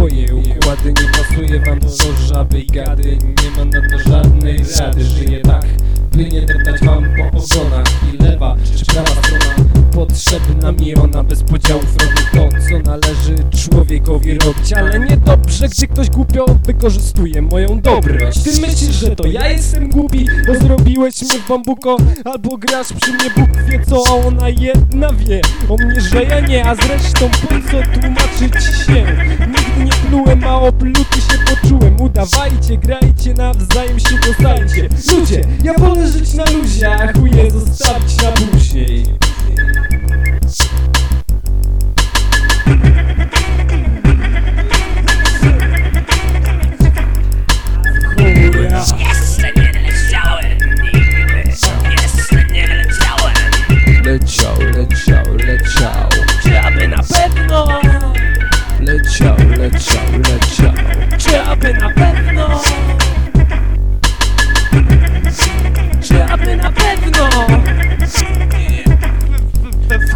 swoje układy Nie pasuje wam do żaby i gady. Nie mam na to żadnej rady Żyję tak, by nie deptać wam po ogonach. I lewa czy prawa strona? Potrzebna mi ona bez podziałów robi to, co należy człowiekowi robić. Ale nie dobrze, gdzie ktoś głupio wykorzystuje moją dobroć Ty myślisz, że to ja jestem głupi, bo zrobiłeś mnie w bambuko Albo grasz przy mnie, Bóg wie co, a ona jedna wie O mnie, że ja nie, a zresztą po co tłumaczyć się? Opluty się poczułem. Udawajcie, grajcie, nawzajem się dostajcie Ludzie, ja wolę żyć na luzie, aby na pewno? Czy aby na pewno?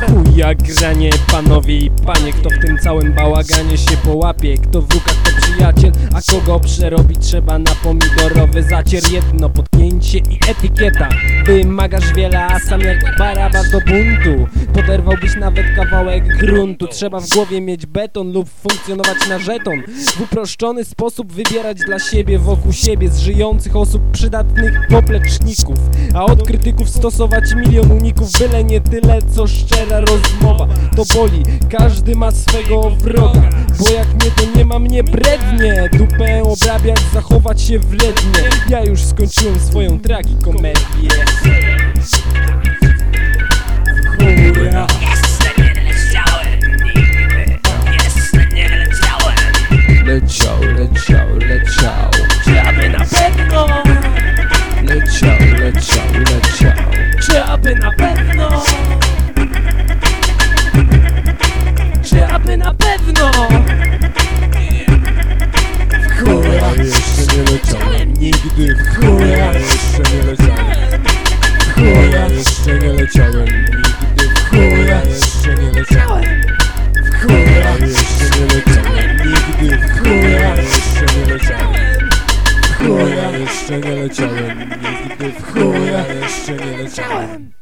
Chuja granie, panowie i panie Kto w tym całym bałaganie się połapie? Kto w rukach przyjaciel, a kogo przerobić trzeba na pomidorowy zacier. Jedno potknięcie i etykieta. Wymagasz wiele, a sam jak baraba do buntu. Poderwałbyś nawet kawałek gruntu. Trzeba w głowie mieć beton lub funkcjonować na żeton. W uproszczony sposób wybierać dla siebie wokół siebie Z żyjących osób przydatnych popleczników. A od krytyków stosować milion uników Byle nie tyle co szczera rozmowa. To boli, każdy ma swego wroga Bo jak nie to nie ma mnie Dupę obrabiać, zachować się wrednie. Ja już skończyłem swoją tragikomedię nigdy w chuja jeszcze nie leciałem. Chuja jeszcze nie leciałem. Nigdy w chuja jeszcze nie leciałem. W chuja jeszcze nie leciałem. Nigdy w chuja jeszcze nie leciałem. W chuja jeszcze nie leciałem. Nigdy w chuja jeszcze nie leciałem